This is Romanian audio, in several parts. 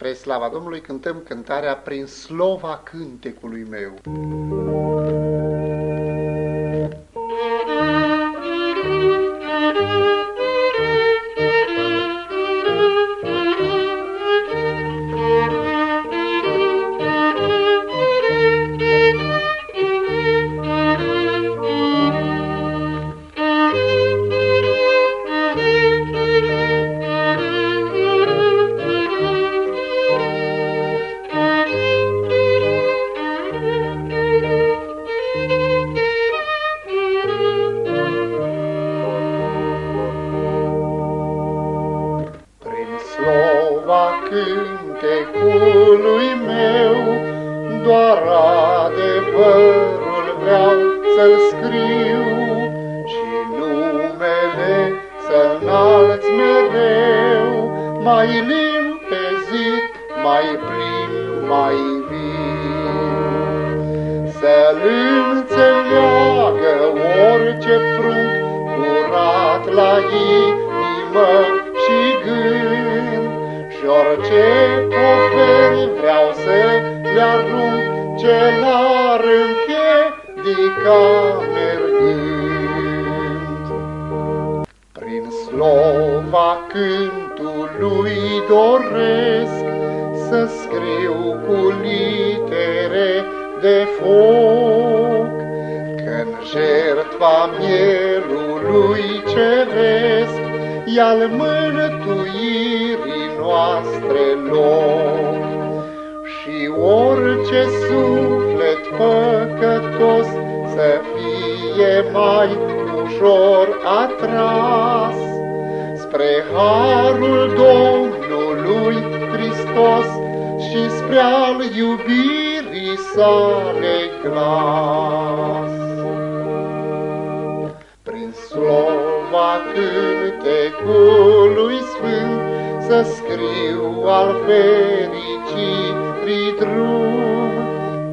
Spre slava Domnului cântăm cântarea prin slova cântecului meu. Slova cântecului meu, doar adevărul vreau să-l scriu și numele să înalți mereu, mai limpezit, mai plin, mai viu. Să-l înțeleagă orice prunc curat la inimă orice poveri vreau să le arunc, ce l-ar împiedica mergând. Prin slova cântului doresc să scriu cu litere de foc, Când jertva mielului ceresc, i-al mântuirii noastre loc. Și orice suflet păcătos să fie mai ușor atras spre harul Domnului Hristos și spre al iubirii sale glas. Prin slova cântecului sfânt să scriu al fericirii drum,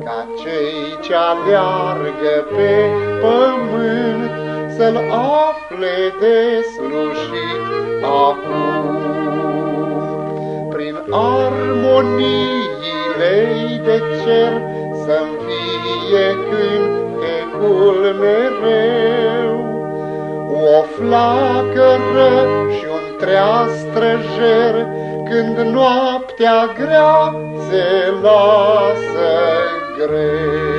ca cei ce aleargă pe pământ să-l afle deslușit acum. Prin armoniile de cer să-mi fie cântecul mereu, o flacără și un treastrăjer, când noaptea grea se lasă greu.